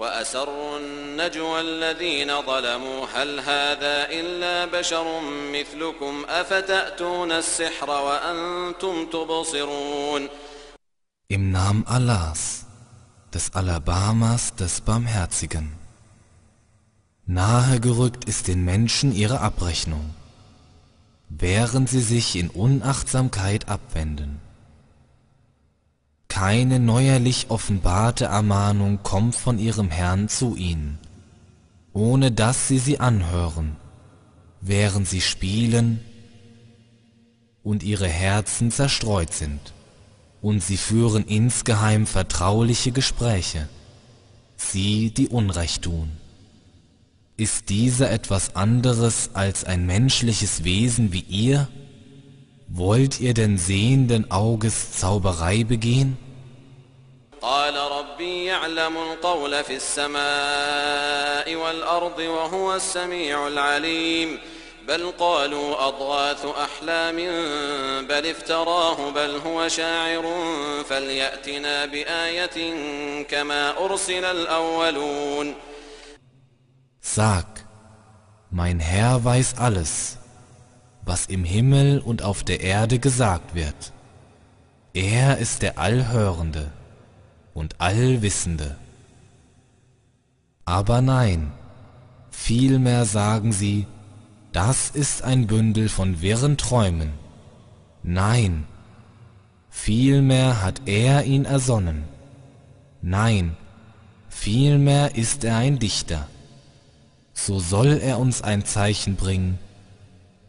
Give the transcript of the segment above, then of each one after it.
وأسروا النجوى الذين ظلموا هل هذا إلا بشر مثلكم أفتأتون السحر وأنتم تبصرون Im Namen Allahs, des Alabamas, des Barmherzigen. Nahe gerückt ist den Menschen ihre Abrechnung, während sie sich in Unachtsamkeit abwenden. Keine neuerlich offenbarte Ermahnung kommt von ihrem Herrn zu ihnen, ohne dass sie sie anhören, während sie spielen und ihre Herzen zerstreut sind, und sie führen insgeheim vertrauliche Gespräche, sie, die Unrecht tun. Ist dieser etwas anderes als ein menschliches Wesen wie ihr? Wollt ihr denn sehenden Auges Zauberei begehen? قال ربي يعلم القول في السماء والأرض وهو السميع العليم بل قالوا أضغاث أحلام بل افتراه بل هو شاعر فليأتنا بآية كما أرسل الأولون Sag, mein Herr weiß alles, was im Himmel und auf der Erde gesagt wird. Er ist der Allhörende und Allwissende. Aber nein, vielmehr sagen sie, das ist ein Bündel von wirren Träumen. Nein, vielmehr hat er ihn ersonnen. Nein, vielmehr ist er ein Dichter. So soll er uns ein Zeichen bringen,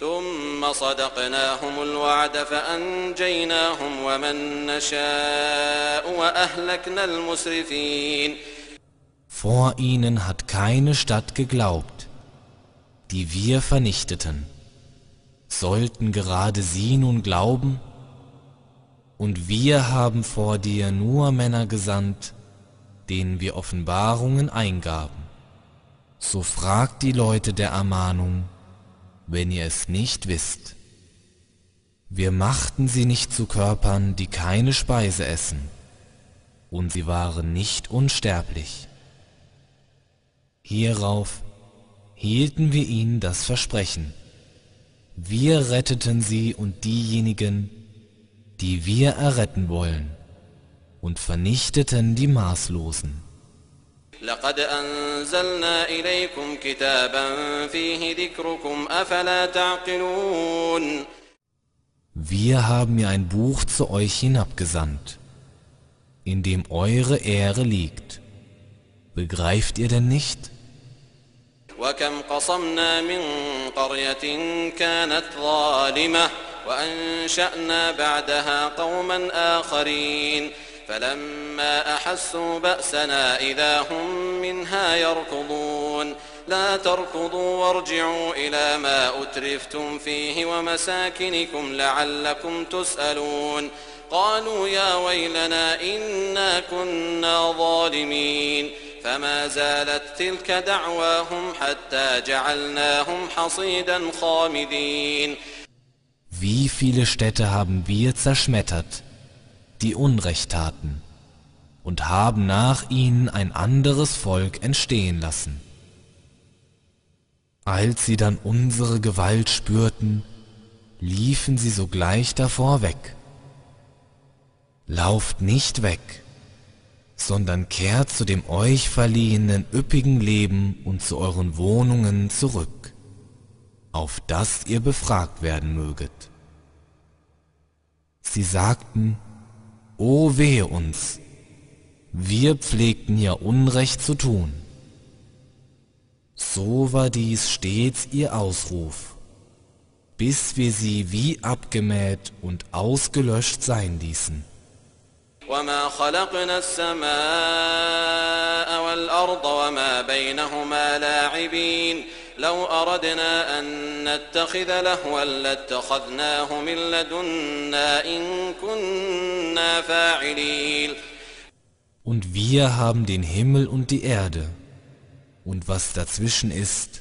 ثم صدقناهم الوعد فأنجيناهم ومن نشاء وأهلكنا المسرفين Vor ihnen hat keine Stadt geglaubt, die wir vernichteten. Sollten gerade sie nun glauben? Und wir haben vor dir nur Männer gesandt, denen wir Offenbarungen eingaben. So fragt die Leute der Ermahnung, wenn ihr es nicht wisst. Wir machten sie nicht zu Körpern, die keine Speise essen, und sie waren nicht unsterblich. Hierauf hielten wir ihnen das Versprechen. Wir retteten sie und diejenigen, die wir erretten wollen, und vernichteten die Maßlosen. لقد أنزلنا إليكم كتابا فيه ذكركم أفلا تعقلون Wir haben mir ein Buch zu euch hinabgesandt, in dem eure Ehre liegt. Begreift ihr denn nicht? وكم قصمنا من قرية كانت ظالمة وأنشأنا بعدها قوما آخرين فلما أحسوا بأسنا إذا هم منها يركضون. لا تركضوا وارجعوا إلى ما أترفتم فيه ومساكنكم لعلكم تسألون. قالوا يا ويلنا إنا كنا ظالمين. فما زالت تلك دعواهم حتى جعلناهم حصيدا خامدين. Wie viele Städte haben wir zerschmettert, die Unrecht taten, und haben nach ihnen ein anderes Volk entstehen lassen. Als sie dann unsere Gewalt spürten, liefen sie sogleich davor weg. Lauft nicht weg, sondern kehrt zu dem euch verliehenen üppigen Leben und zu euren Wohnungen zurück, auf das ihr befragt werden möget. Sie sagten, O wehe uns, wir pflegten ja Unrecht zu tun. So war dies stets ihr Ausruf, bis wir sie wie abgemäht und ausgelöscht sein ließen. وما خلقنا السماء والأرض وما بينهما لاعبين لو أردنا أن نتخذ لهوا لاتخذناه من لدنا إن كنا فاعلين Und wir haben den Himmel und die Erde und was dazwischen ist,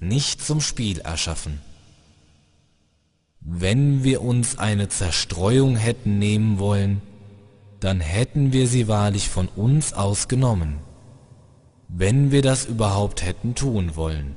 nicht zum Spiel erschaffen. Wenn wir uns eine Zerstreuung hätten nehmen wollen, dann hätten wir sie wahrlich von uns aus genommen, wenn wir das überhaupt hätten tun wollen.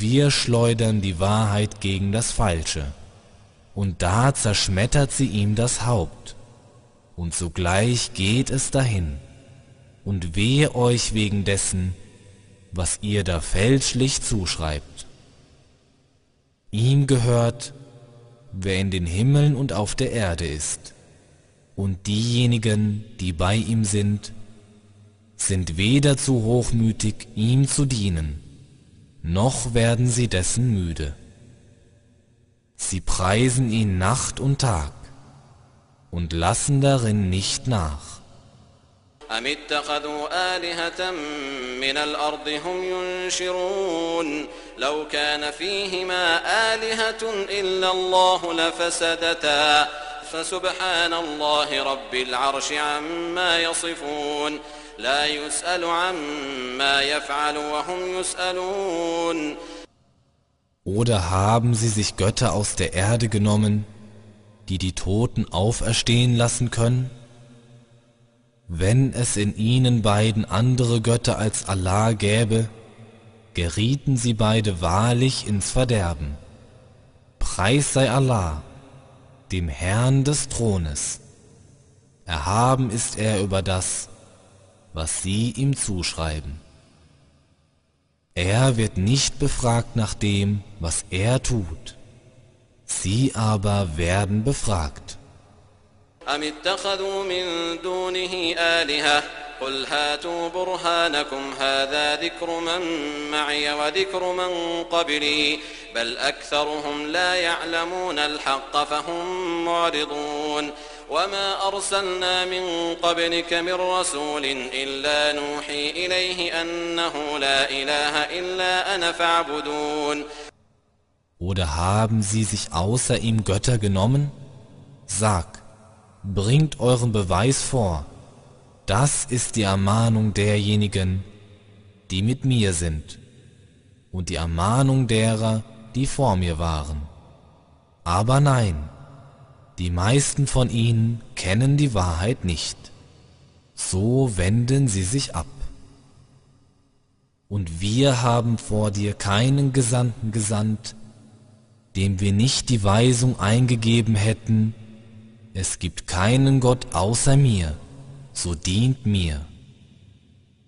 wir schleudern die Wahrheit gegen das Falsche, und da zerschmettert sie ihm das Haupt, und sogleich geht es dahin, und wehe euch wegen dessen, was ihr da fälschlich zuschreibt. Ihm gehört, wer in den Himmeln und auf der Erde ist, und diejenigen, die bei ihm sind, sind weder zu hochmütig, ihm zu dienen, noch werden sie dessen müde. Sie preisen ihn Nacht und Tag und lassen darin nicht nach. أم اتخذوا آلهة من الأرض هم ينشرون لو كان فيهما آلهة إلا الله لفسدتا فسبحان الله رب العرش عما يصفون لا يسأل عما يفعل وهم يسألون Oder haben sie sich Götter aus der Erde genommen, die die Toten auferstehen lassen können? Wenn es in ihnen beiden andere Götter als Allah gäbe, gerieten sie beide wahrlich ins Verderben. Preis sei Allah, dem Herrn des Thrones. Erhaben ist er über das, was sie ihm zuschreiben. Er wird nicht befragt nach dem, was er tut. Sie aber werden befragt. أم اتخذوا من دونه آلهة قل هاتوا برهانكم هذا ذكر من معي وذكر من قبلي بل أكثرهم لا يعلمون الحق فهم معرضون وما أرسلنا من قبلك من رسول إلا نوحي إليه أنه لا إله إلا أنا فاعبدون Oder haben sie sich außer ihm Götter genommen? Sag, bringt euren Beweis vor. Das ist die Ermahnung derjenigen, die mit mir sind, und die Ermahnung derer, die vor mir waren. Aber nein, die meisten von ihnen kennen die Wahrheit nicht. So wenden sie sich ab. Und wir haben vor dir keinen Gesandten gesandt, dem wir nicht die Weisung eingegeben hätten, es gibt keinen Gott außer mir, so dient mir.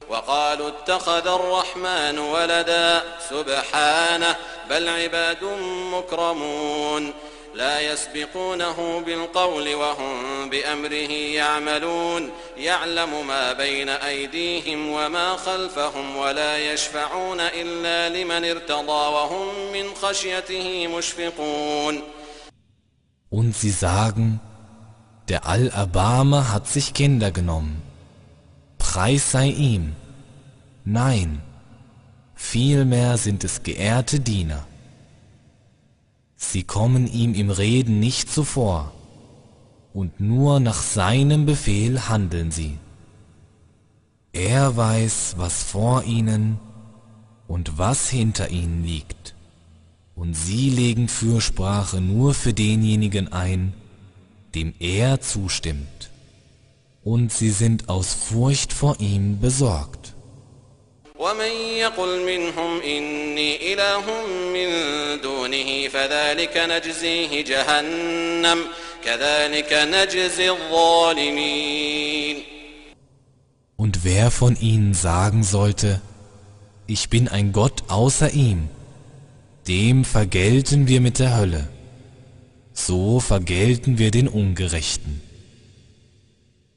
وقالوا اتخذ الرحمن ولدا سبحانه بل عباد مكرمون لا يسبقونه بالقول وهم بأمره يعملون يعلم ما بين أيديهم وما خلفهم ولا يشفعون إلا لمن ارتضى وهم من خشيته مشفقون Und sie sagen, der Allerbarmer hat sich Kinder genommen. Preis sei ihm. Nein, vielmehr sind es geehrte Diener. Sie kommen ihm im Reden nicht zuvor, und nur nach seinem Befehl handeln sie. Er weiß, was vor ihnen und was hinter ihnen liegt, und sie legen Fürsprache nur für denjenigen ein, dem er zustimmt, und sie sind aus Furcht vor ihm besorgt. ومن يقل منهم إني إله من دونه فذلك نجزيه جهنم كذلك نجزي الظالمين Und wer von ihnen sagen sollte, ich bin ein Gott außer ihm, dem vergelten wir mit der Hölle. So vergelten wir den Ungerechten.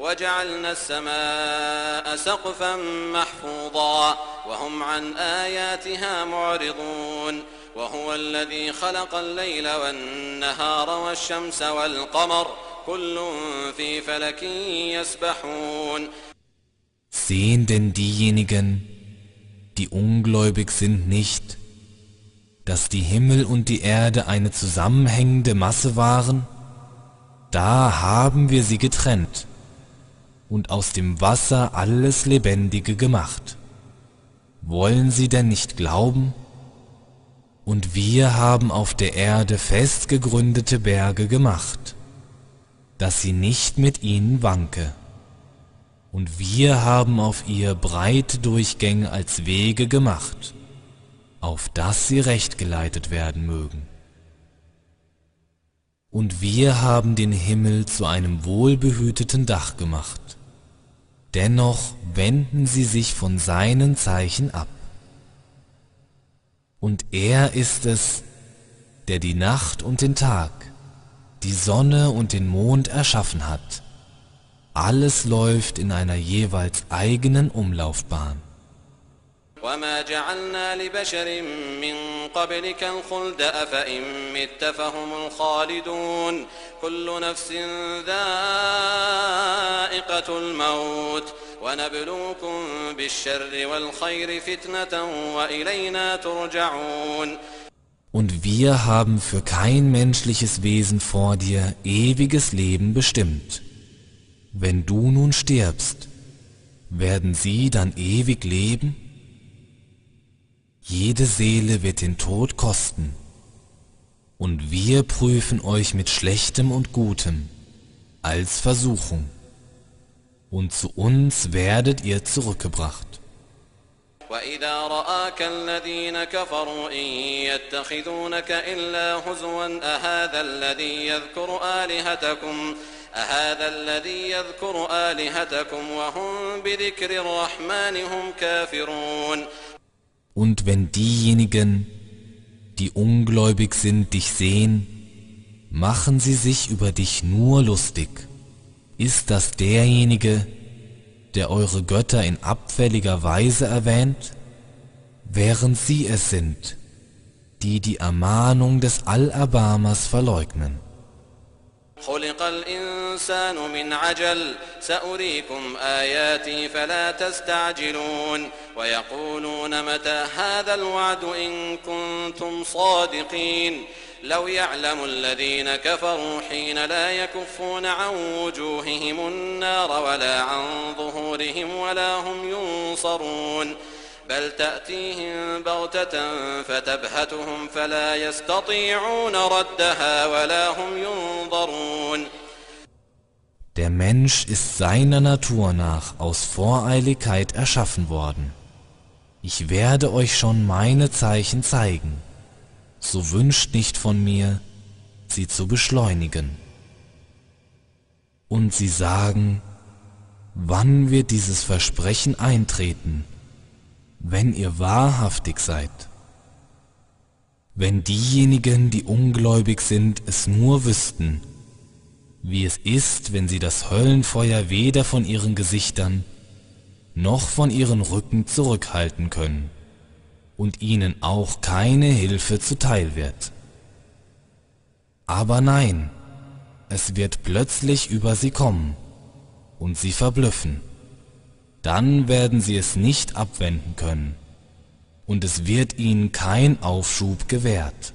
وجعلنا السماء سقفا محفوظا وهم عن آياتها معرضون وهو الذي خلق الليل والنهار والشمس والقمر كل في فلك يسبحون Sehen denn diejenigen, die ungläubig sind, nicht, dass die Himmel und die Erde eine zusammenhängende Masse waren? Da haben wir sie getrennt und aus dem Wasser alles Lebendige gemacht. Wollen sie denn nicht glauben? Und wir haben auf der Erde fest gegründete Berge gemacht, dass sie nicht mit ihnen wanke. Und wir haben auf ihr breite Durchgänge als Wege gemacht, auf dass sie recht geleitet werden mögen. Und wir haben den Himmel zu einem wohlbehüteten Dach gemacht dennoch wenden sie sich von seinen Zeichen ab. Und er ist es, der die Nacht und den Tag, die Sonne und den Mond erschaffen hat. Alles läuft in einer jeweils eigenen Umlaufbahn. وما جعلنا لبشر من قبلك الخلد أفإن مت فهم الخالدون كل نفس ذائقة الموت ونبلوكم بالشر والخير فتنة وإلينا ترجعون Und wir haben für kein menschliches Wesen vor dir ewiges Leben bestimmt. Wenn du nun stirbst, werden sie dann ewig leben? Jede Seele wird den Tod kosten. Und wir prüfen euch mit Schlechtem und Gutem als Versuchung. Und zu uns werdet ihr zurückgebracht. وإذا رآك الذين كفروا إن يتخذونك إلا هزوا أهذا الذي يذكر آلهتكم أهذا الذي يذكر آلهتكم وهم بذكر الرحمن هم كافرون Und wenn diejenigen, die ungläubig sind, dich sehen, machen sie sich über dich nur lustig. Ist das derjenige, der eure Götter in abfälliger Weise erwähnt, während sie es sind, die die Ermahnung des Allerbarmers verleugnen. خلق الإنسان من عجل سأريكم آياتي فلا تستعجلون ويقولون متى هذا الوعد إن كنتم صادقين؟ لو يعلم الذين كفروا حين لا يكفون عن وجوههم النار ولا عن ظهورهم ولا هم ينصرون. بل تأتيهم بغتة فتبهتهم فلا يستطيعون ردها ولا هم ينظرون. Der Mensch ist seiner Natur nach aus Voreiligkeit erschaffen worden. Ich werde euch schon meine Zeichen zeigen, so wünscht nicht von mir, sie zu beschleunigen. Und sie sagen, wann wird dieses Versprechen eintreten? wenn ihr wahrhaftig seid. Wenn diejenigen, die ungläubig sind, es nur wüssten, wie es ist, wenn sie das Höllenfeuer weder von ihren Gesichtern noch von ihren Rücken zurückhalten können und ihnen auch keine Hilfe zuteil wird. Aber nein, es wird plötzlich über sie kommen und sie verblüffen dann werden sie es nicht abwenden können und es wird ihnen kein Aufschub gewährt.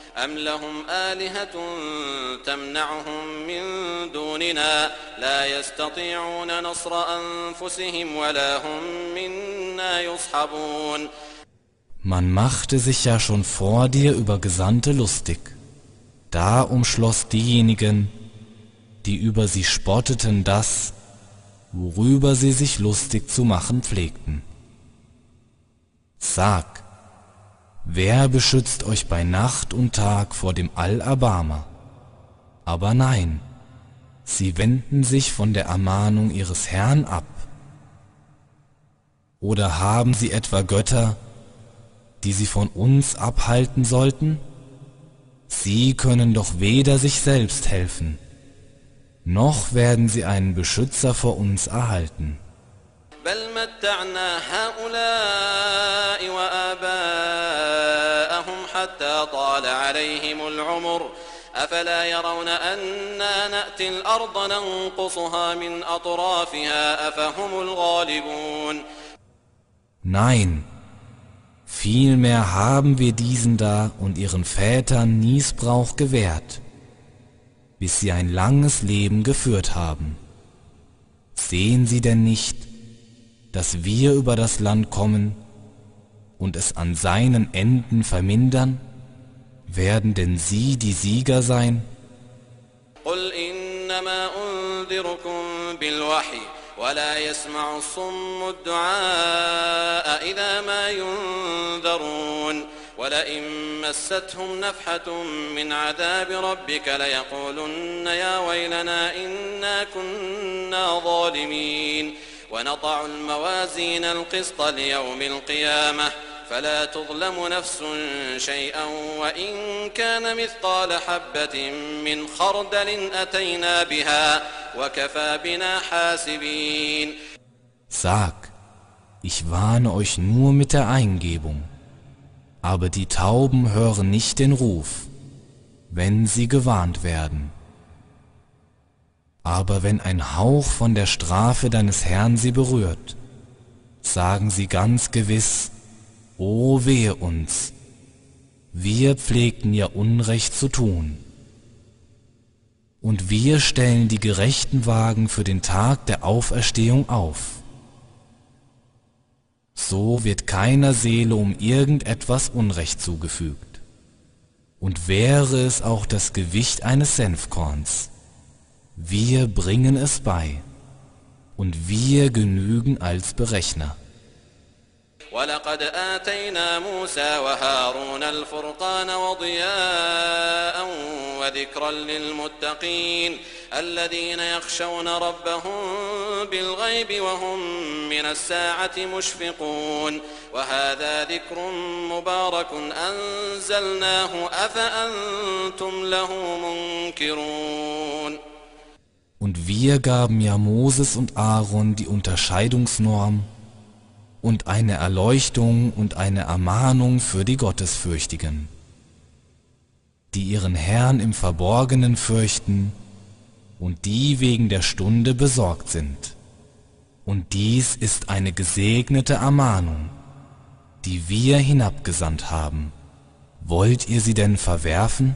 أم لهم آلهة تمنعهم من دوننا لا يستطيعون نصر أنفسهم ولا هم منا يصحبون Man machte sich ja schon vor dir über Gesandte lustig. Da umschloss diejenigen, die über sie spotteten, das, worüber sie sich lustig zu machen pflegten. Sag, Wer beschützt euch bei Nacht und Tag vor dem Allerbarmer? Aber nein, sie wenden sich von der Ermahnung ihres Herrn ab. Oder haben sie etwa Götter, die sie von uns abhalten sollten? Sie können doch weder sich selbst helfen, noch werden sie einen Beschützer vor uns erhalten. بل متعنا هؤلاء وآباءهم حتى طال عليهم العمر أفلا يرون أنا نأتي الأرض ننقصها من أطرافها أفهم الغالبون Nein, vielmehr haben wir diesen da und ihren Vätern Niesbrauch gewährt, bis sie ein langes Leben geführt haben. Sehen sie denn nicht, dass wir über das Land kommen und es an seinen Enden vermindern? Werden denn sie die Sieger sein? قل إنما أنذركم بالوحي ولا يسمع الصم الدعاء إذا ما ينذرون ولئن مستهم نفحة من عذاب ربك ليقولن يا ويلنا إنا كنا ظالمين ونضع الموازين القسط ليوم القيامة فلا تظلم نفس شيئا وإن كان مثقال حبة من خردل أتينا بها وكفى بنا حاسبين Sag, ich warne euch nur mit der Eingebung, aber die Tauben hören nicht den Ruf, wenn sie gewarnt werden. Aber wenn ein Hauch von der Strafe deines Herrn sie berührt, sagen sie ganz gewiss, O wehe uns, wir pflegten ja Unrecht zu tun. Und wir stellen die gerechten Wagen für den Tag der Auferstehung auf. So wird keiner Seele um irgendetwas Unrecht zugefügt. Und wäre es auch das Gewicht eines Senfkorns, wir bringen es bei und wir genügen als Berechner. ولقد آتينا موسى وهارون الفرقان وضياء وذكرا للمتقين الذين يخشون ربهم بالغيب وهم من الساعة مشفقون وهذا ذكر مبارك أنزلناه أفأنتم له منكرون und wir gaben ja Moses und Aaron die Unterscheidungsnorm und eine Erleuchtung und eine Ermahnung für die Gottesfürchtigen, die ihren Herrn im Verborgenen fürchten und die wegen der Stunde besorgt sind. Und dies ist eine gesegnete Ermahnung, die wir hinabgesandt haben. Wollt ihr sie denn verwerfen?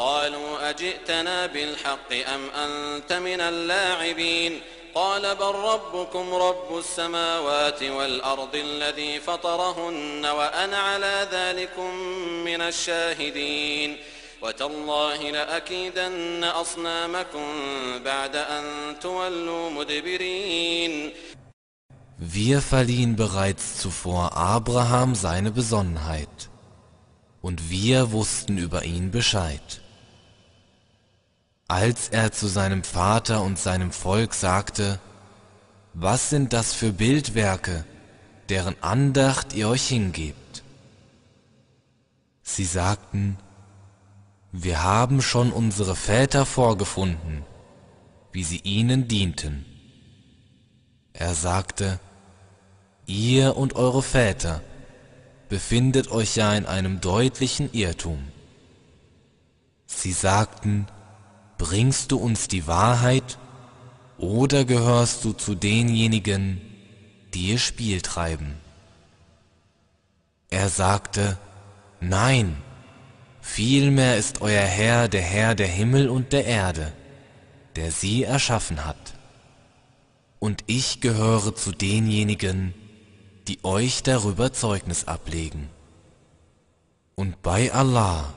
قالوا أجئتنا بالحق أم أنت من اللاعبين قال بل ربكم رب السماوات والأرض الذي فطرهن وأنا على ذلكم من الشاهدين وتالله لأكيدن أصنامكم بعد أن تولوا مدبرين Wir verliehen bereits zuvor Abraham seine Besonnenheit und wir wussten über ihn Bescheid. Als er zu seinem Vater und seinem Volk sagte, was sind das für Bildwerke, deren Andacht ihr euch hingebt? Sie sagten, wir haben schon unsere Väter vorgefunden, wie sie ihnen dienten. Er sagte, ihr und eure Väter befindet euch ja in einem deutlichen Irrtum. Sie sagten, bringst du uns die Wahrheit oder gehörst du zu denjenigen, die ihr Spiel treiben? Er sagte, nein, vielmehr ist euer Herr der Herr der Himmel und der Erde, der sie erschaffen hat. Und ich gehöre zu denjenigen, die euch darüber Zeugnis ablegen. Und bei Allah,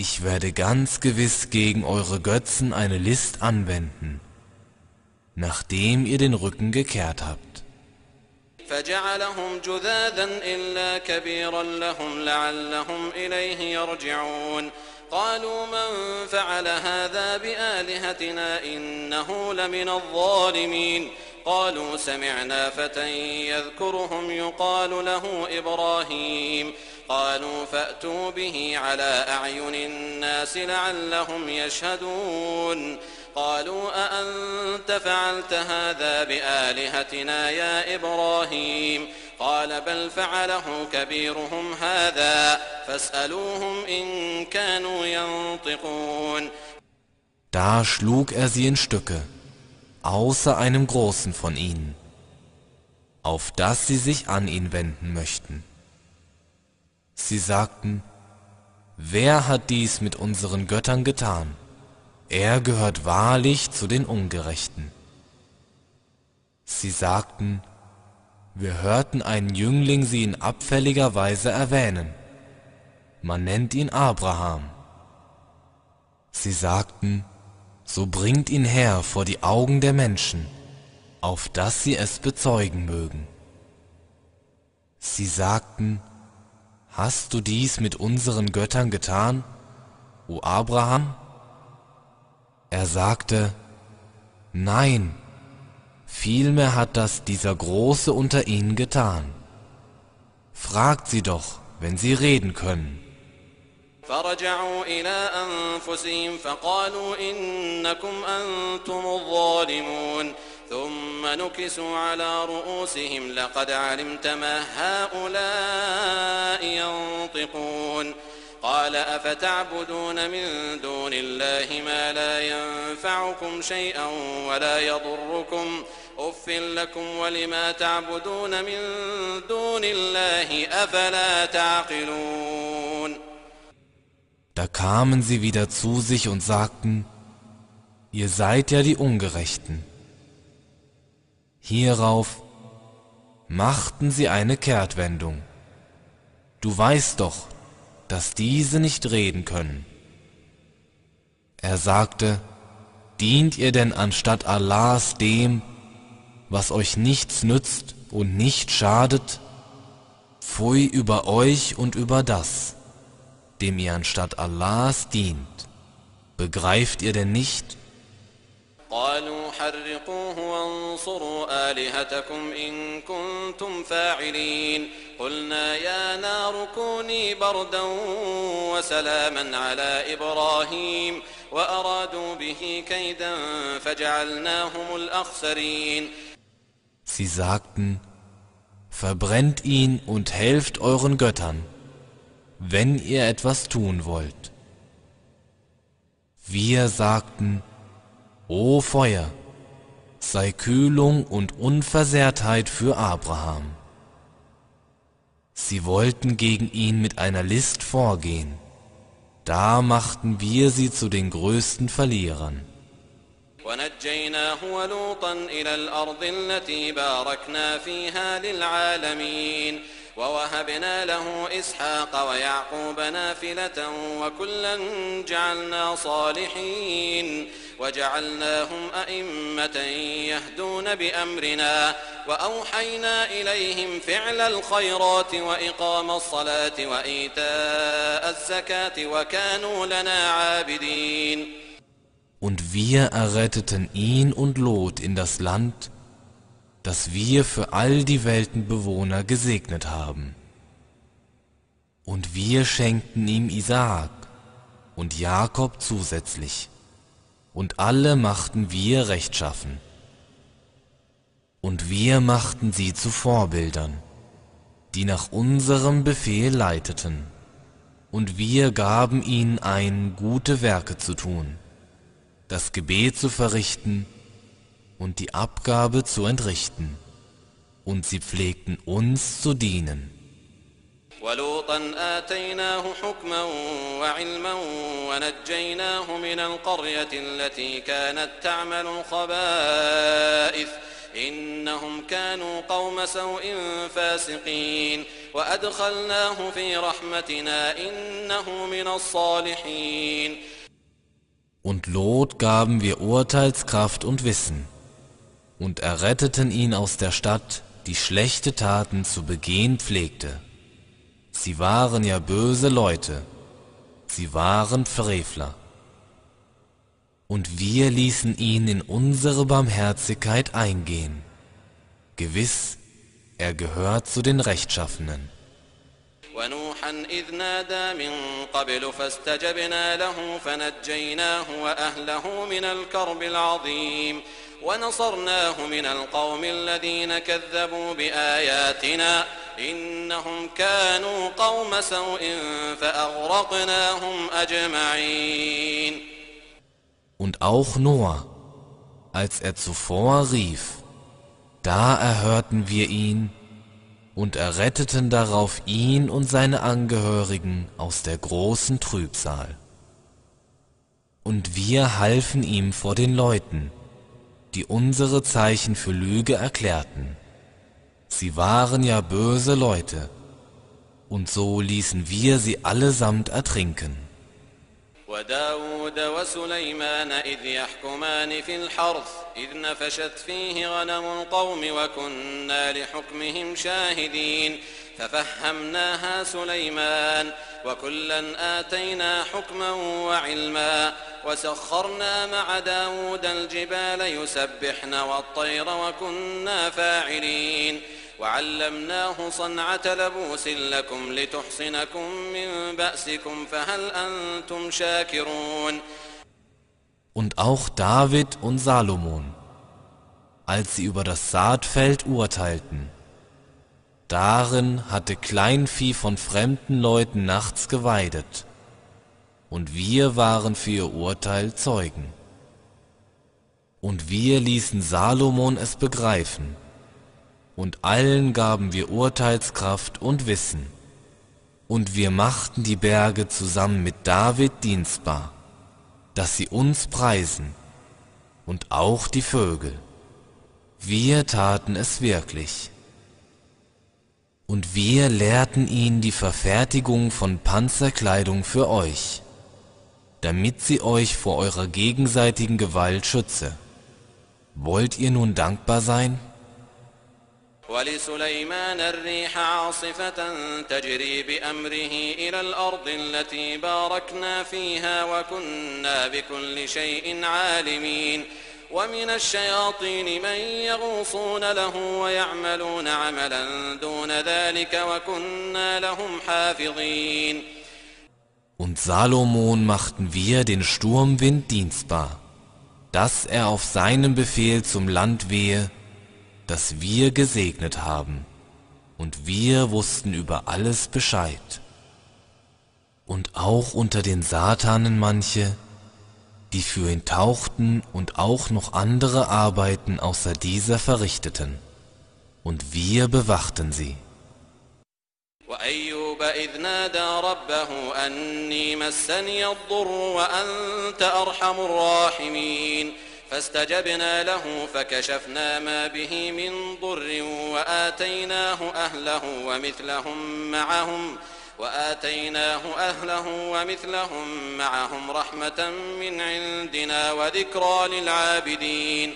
ich werde ganz gewiss gegen eure Götzen eine List anwenden, nachdem ihr den Rücken gekehrt habt. فجعلهم جذاذا إلا كبيرا لهم لعلهم إليه يرجعون قالوا من فعل هذا بآلهتنا إنه لمن الظالمين قالوا سمعنا فتى يذكرهم يقال له إبراهيم قالوا فأتوا به على أعين الناس لعلهم يشهدون قالوا أأنت فعلت هذا بآلهتنا يا إبراهيم قال بل فعله كبيرهم هذا فاسألوهم إن كانوا ينطقون Da schlug er sie in Stücke, außer einem Großen von ihnen, auf das sie sich an ihn wenden möchten. Sie sagten, wer hat dies mit unseren Göttern getan? Er gehört wahrlich zu den Ungerechten. Sie sagten, wir hörten einen Jüngling sie in abfälliger Weise erwähnen. Man nennt ihn Abraham. Sie sagten, so bringt ihn her vor die Augen der Menschen, auf dass sie es bezeugen mögen. Sie sagten, hast du dies mit unseren Göttern getan, o Abraham? Er sagte, Nein, vielmehr hat das dieser Große unter ihnen getan. Fragt sie doch, wenn sie reden können. فرجعوا إلى أنفسهم فقالوا إنكم أنتم الظالمون ثم نكسوا على رؤوسهم لقد علمت ما هؤلاء ينطقون قال أفتعبدون من دون الله ما لا ينفعكم شيئا ولا يضركم أف لكم ولما تعبدون من دون الله أفلا تعقلون Da kamen sie wieder zu sich und sagten, ihr seid ja die Ungerechten. Hierauf machten sie eine Kehrtwendung. Du weißt doch, dass diese nicht reden können. Er sagte, dient ihr denn anstatt Allahs dem, was euch nichts nützt und nicht schadet? Pfui über euch und über das, dem ihr anstatt Allahs dient. Begreift ihr denn nicht, قالوا حرقوه وانصروا آلهتكم إن كنتم فاعلين قلنا يا نار كوني بردا وسلاما على إبراهيم وأرادوا به كيدا فجعلناهم الأخسرين Sie sagten, verbrennt ihn und helft euren Göttern, wenn ihr etwas tun wollt. Wir sagten, O Feuer, sei Kühlung und Unversehrtheit für Abraham. Sie wollten gegen ihn mit einer List vorgehen. Da machten wir sie zu den größten Verlierern. ونجيناه ولوطا إلى الأرض التي باركنا فيها للعالمين ووهبنا له إسحاق ويعقوب نافلة وكلا جعلنا صالحين وجعلناهم أئمة يهدون بأمرنا وأوحينا إليهم فعل الخيرات وإقام الصلاة وإيتاء الزكاة وكانوا لنا عابدين Und wir erretteten ihn und Lot in das Land, das wir für all die Weltenbewohner gesegnet haben. Und wir schenkten ihm Isaak und Jakob zusätzlich, und alle machten wir rechtschaffen. Und wir machten sie zu Vorbildern, die nach unserem Befehl leiteten, und wir gaben ihnen ein, gute Werke zu tun, das Gebet zu verrichten und die Abgabe zu entrichten, und sie pflegten uns zu dienen. ولوطا آتيناه حكما وعلما ونجيناه من القرية التي كانت تعمل الخبائث إنهم كانوا قوم سوء فاسقين وأدخلناه في رحمتنا إنه من الصالحين Und Lot gaben wir Urteilskraft und Wissen und erretteten ihn aus der Stadt, die schlechte Taten zu begehen pflegte. Sie waren ja böse Leute, sie waren Frevler. Und wir ließen ihn in unsere Barmherzigkeit eingehen. Gewiss, er gehört zu den Rechtschaffenen. ونوحا إذ نادى من قبل فاستجبنا له فنجيناه وأهله من الكرب العظيم ونصرناه من القوم الذين كذبوا بآياتنا إنهم كانوا قوم سوء فأغرقناهم أجمعين Und auch Noah, als er zuvor rief, da erhörten wir ihn und erretteten darauf ihn und seine Angehörigen aus der großen Trübsal. Und wir halfen ihm vor den Leuten, die unsere Zeichen für Lüge erklärten. Sie waren ja böse Leute, und so ließen wir sie allesamt ertrinken. وداود وسليمان إذ يحكمان في الحرث إذ نفشت فيه غنم القوم وكنا لحكمهم شاهدين ففهمناها سليمان وكلا آتينا حكما وعلما وسخرنا مع داود الجبال يسبحن والطير وكنا فاعلين وعلمناه صنعة لبوس لكم لتحصنكم من بأسكم فهل أنتم شاكرون Und auch David und Salomon, als sie über das Saatfeld urteilten. Darin hatte Kleinvieh von fremden Leuten nachts geweidet, und wir waren für ihr Urteil Zeugen. Und wir ließen Salomon es begreifen, und allen gaben wir Urteilskraft und Wissen, und wir machten die Berge zusammen mit David dienstbar, dass sie uns preisen, und auch die Vögel. Wir taten es wirklich Und wir lehrten ihn die Verfertigung von Panzerkleidung für euch, damit sie euch vor eurer gegenseitigen Gewalt schütze. Wollt ihr nun dankbar sein? ولسليمان الريح عاصفة تجري بأمره إلى الأرض التي باركنا فيها وكنا بكل شيء عالمين ومن الشياطين من يغوصون له ويعملون عملا دون ذلك وكنا لهم حافظين Und Salomon machten wir den Sturmwind dienstbar, dass er auf seinem Befehl zum Land wehe, das wir gesegnet haben, und wir wussten über alles Bescheid. Und auch unter den Satanen manche, die für ihn tauchten und auch noch andere Arbeiten außer dieser verrichteten, und wir bewachten sie. وأيوب إذ نادى ربه أني مسني الضر وأنت أرحم الراحمين فاستجبنا له فكشفنا ما به من ضر وآتيناه أهله ومثلهم معهم وآتيناه أهله ومثلهم معهم رحمة من عندنا وذكرى للعابدين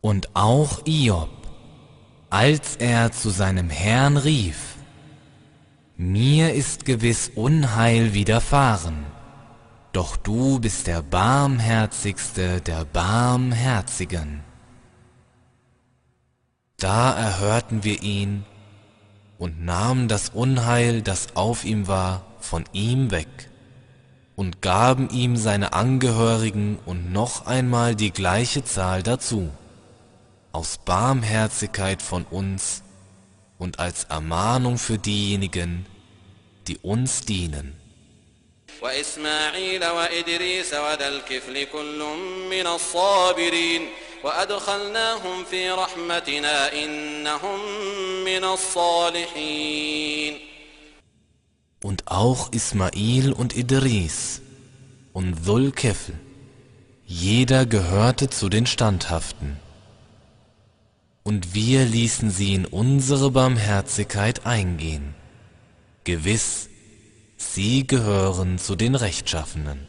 Und auch Iob, als er zu seinem Herrn rief, Mir ist gewiss Unheil widerfahren, doch du bist der barmherzigste der Barmherzigen. Da erhörten wir ihn und nahmen das Unheil, das auf ihm war, von ihm weg und gaben ihm seine Angehörigen und noch einmal die gleiche Zahl dazu, aus Barmherzigkeit von uns und als Ermahnung für diejenigen, die uns dienen. وإسماعيل وإدريس وذا الكفل كل من الصابرين وأدخلناهم في رحمتنا إنهم من الصالحين Und auch Ismail und Idris und Dhul-Kefl, jeder gehörte zu den Standhaften. Und wir ließen sie in unsere Barmherzigkeit eingehen. Gewiss, Sie gehören zu den Rechtschaffenen.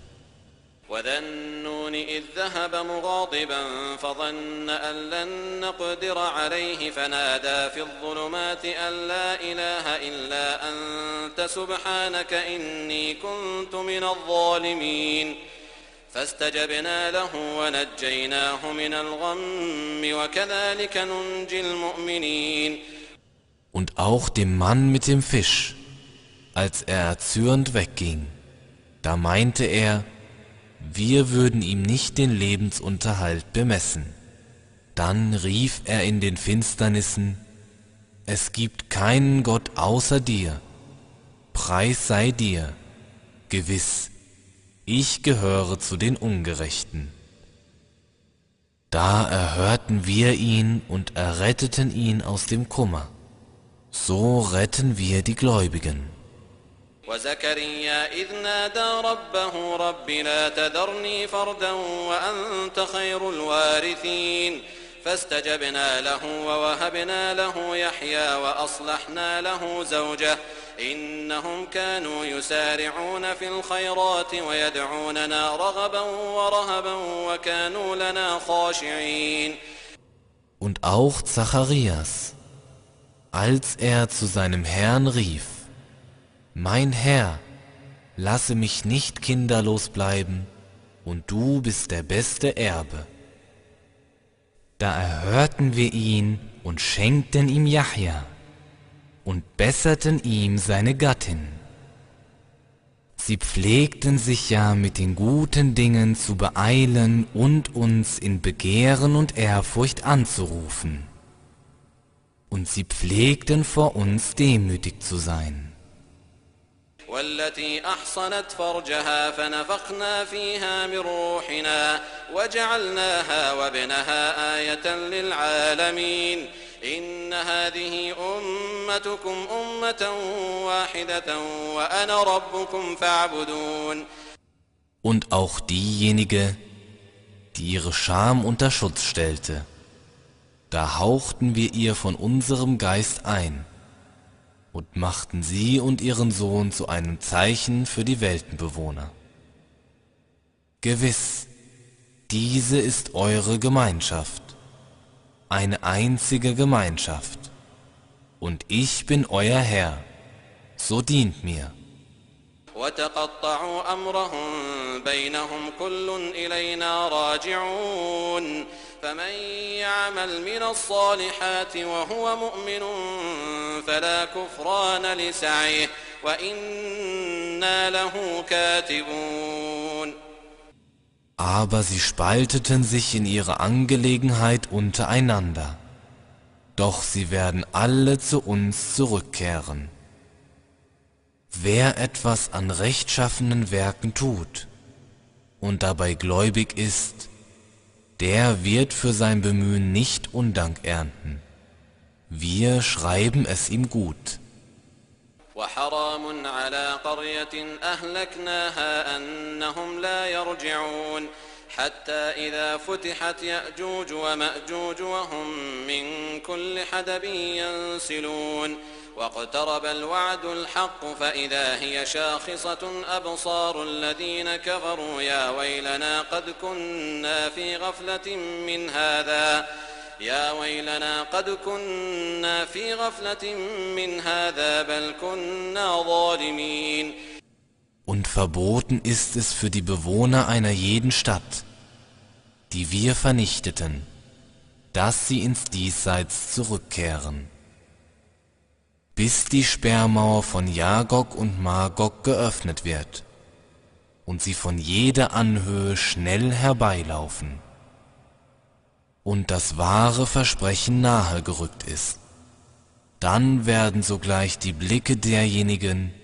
وذا النون إذ ذهب مغاضبا فظن أن لن نقدر عليه فنادى في الظلمات أن لا إله إلا أنت سبحانك إني كنت من الظالمين فاستجبنا له ونجيناه من الغم وكذلك ننجي المؤمنين Und auch dem Mann mit dem Fisch, als er erzürnt wegging, da meinte er, wir würden ihm nicht den Lebensunterhalt bemessen. Dann rief er in den Finsternissen, es gibt keinen Gott außer dir, Preis sei dir, gewiss, ich gehöre zu den Ungerechten. Da erhörten wir ihn und erretteten ihn aus dem Kummer. So retten wir die Gläubigen. وزكريا إذ نادى ربه رب لا تذرني فردا وأنت خير الوارثين. فاستجبنا له ووهبنا له يحيى وأصلحنا له زوجه. إنهم كانوا يسارعون في الخيرات ويدعوننا رغبا ورهبا وكانوا لنا خاشعين. Und auch Zacharias, als er zu seinem Herrn rief, Mein Herr, lasse mich nicht kinderlos bleiben, und du bist der beste Erbe. Da erhörten wir ihn und schenkten ihm Jahja und besserten ihm seine Gattin. Sie pflegten sich ja mit den guten Dingen zu beeilen und uns in Begehren und Ehrfurcht anzurufen. Und sie pflegten vor uns demütig zu sein. والتي أحصنت فرجها فنفخنا فيها من روحنا وجعلناها وابنها آية للعالمين إن هذه أمتكم أمة واحدة وأنا ربكم فاعبدون Und auch diejenige, die ihre Scham unter Schutz stellte, da hauchten wir ihr von unserem Geist ein und machten sie und ihren Sohn zu einem Zeichen für die Weltenbewohner. Gewiss, diese ist eure Gemeinschaft, eine einzige Gemeinschaft, und ich bin euer Herr, so dient mir. وتقطعوا أمرهم بينهم كل إلينا راجعون فمن يعمل من الصالحات وهو مؤمن فلا كفران لسعيه وإنا له كاتبون Aber sie spalteten sich in ihrer Angelegenheit untereinander. Doch sie werden alle zu uns zurückkehren. Wer etwas an rechtschaffenen Werken tut und dabei gläubig ist, der wird für sein Bemühen nicht Undank ernten. Wir schreiben es ihm gut. وحرام على قرية أهلكناها أنهم لا يرجعون حتى إذا فتحت يأجوج ومأجوج وهم من كل حدب ينسلون واقترب الوعد الحق فإذا هي شاخصة أبصار الذين كفروا يا ويلنا قد كنا في غفلة من هذا يا ويلنا قد كنا في غفلة من هذا بل كنا ظالمين Und verboten ist es für die Bewohner einer jeden Stadt, die wir vernichteten, dass sie ins Diesseits zurückkehren, bis die Sperrmauer von Jagog und Magog geöffnet wird und sie von jeder Anhöhe schnell herbeilaufen und das wahre Versprechen nahe gerückt ist. Dann werden sogleich die Blicke derjenigen,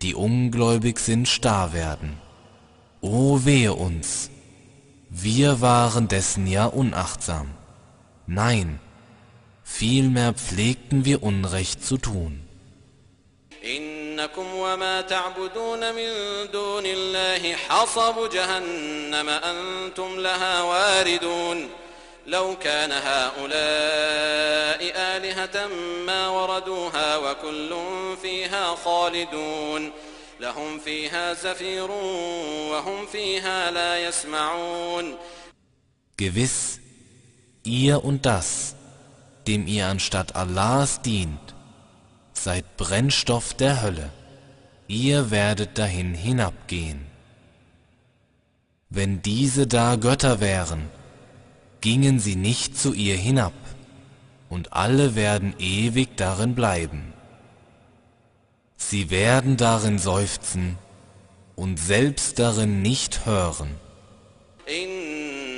die ungläubig sind, starr werden. O wehe uns! Wir waren dessen ja unachtsam. Nein, vielmehr pflegten wir Unrecht zu tun. إنكم وما تعبدون من دون الله حصب جهنم أنتم لها واردون لو كان هؤلاء آلهة ما وردوها وكل فيها خالدون لهم فيها زفير وهم فيها لا يسمعون Gewiss, ihr und das, dem ihr anstatt Allahs dient, seid Brennstoff der Hölle. Ihr werdet dahin hinabgehen. Wenn diese da Götter wären, gingen sie nicht zu ihr hinab, und alle werden ewig darin bleiben. Sie werden darin seufzen und selbst darin nicht hören.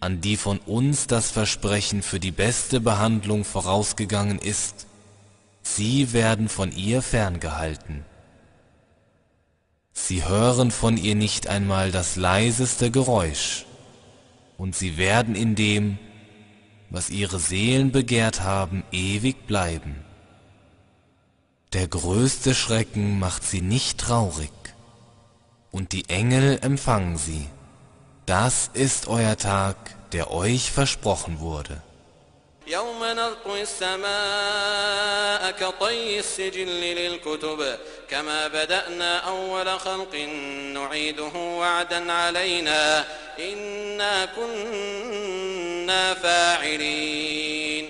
an die von uns das Versprechen für die beste Behandlung vorausgegangen ist, sie werden von ihr ferngehalten. Sie hören von ihr nicht einmal das leiseste Geräusch, und sie werden in dem, was ihre Seelen begehrt haben, ewig bleiben. Der größte Schrecken macht sie nicht traurig, und die Engel empfangen sie. Das ist euer Tag, der euch versprochen wurde. يوم نطوي السماء كطي السجل للكتب كما بدأنا أول خلق نعيده وعدا علينا إنا كنا فاعلين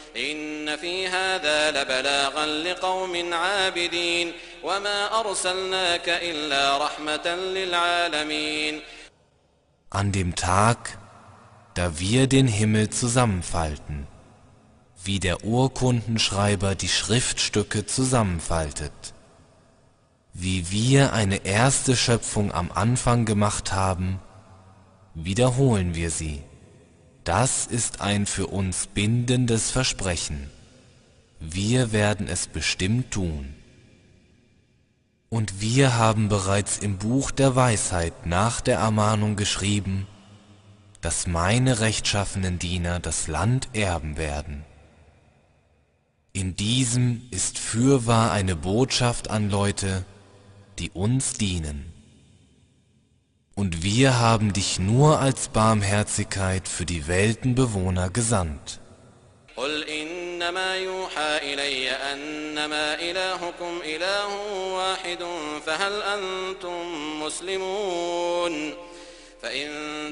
إن في هذا لبلاغا لقوم عابدين وما أرسلناك إلا رحمة للعالمين An dem Tag, da wir den Himmel zusammenfalten, wie der Urkundenschreiber die Schriftstücke zusammenfaltet. Wie wir eine erste Schöpfung am Anfang gemacht haben, wiederholen wir sie. Das ist ein für uns bindendes Versprechen. Wir werden es bestimmt tun. Und wir haben bereits im Buch der Weisheit nach der Ermahnung geschrieben, dass meine rechtschaffenen Diener das Land erben werden. In diesem ist fürwahr eine Botschaft an Leute, die uns dienen Und wir haben dich nur als Barmherzigkeit für die Weltenbewohner gesandt. قل إنما يوحى إلي أنما إلهكم إله واحد فهل أنتم مسلمون فإن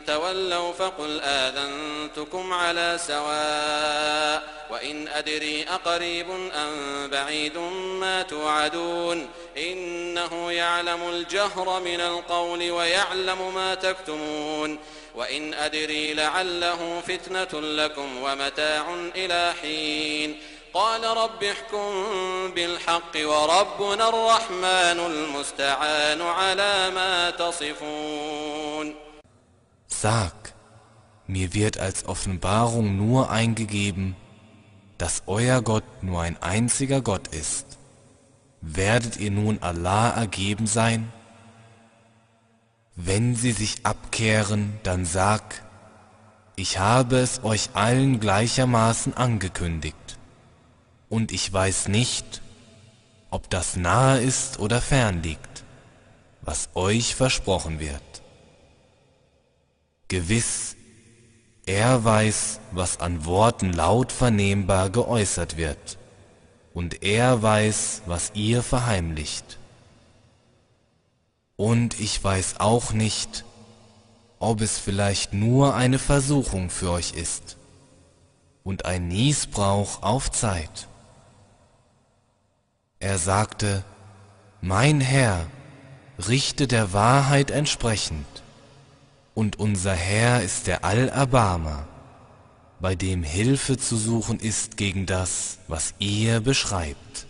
تولوا فقل آذنتكم على سواء وإن أدري أقريب أم بعيد ما توعدون إنه يعلم الجهر من القول ويعلم ما تكتمون وإن أدري لعله فتنة لكم ومتاع إلى حين قال رب احكم بالحق وربنا الرحمن المستعان على ما تصفون Sag, mir wird als Offenbarung nur eingegeben, dass euer Gott nur ein einziger Gott ist. Werdet ihr nun Allah ergeben sein? Wenn sie sich abkehren, dann sag, ich habe es euch allen gleichermaßen angekündigt, und ich weiß nicht, ob das nahe ist oder fern liegt, was euch versprochen wird. Gewiss, er weiß, was an Worten laut vernehmbar geäußert wird, und er weiß, was ihr verheimlicht. Und ich weiß auch nicht, ob es vielleicht nur eine Versuchung für euch ist und ein Niesbrauch auf Zeit. Er sagte, Mein Herr, richte der Wahrheit entsprechend, und unser Herr ist der Allerbarmer, bei dem Hilfe zu suchen ist gegen das, was ihr beschreibt.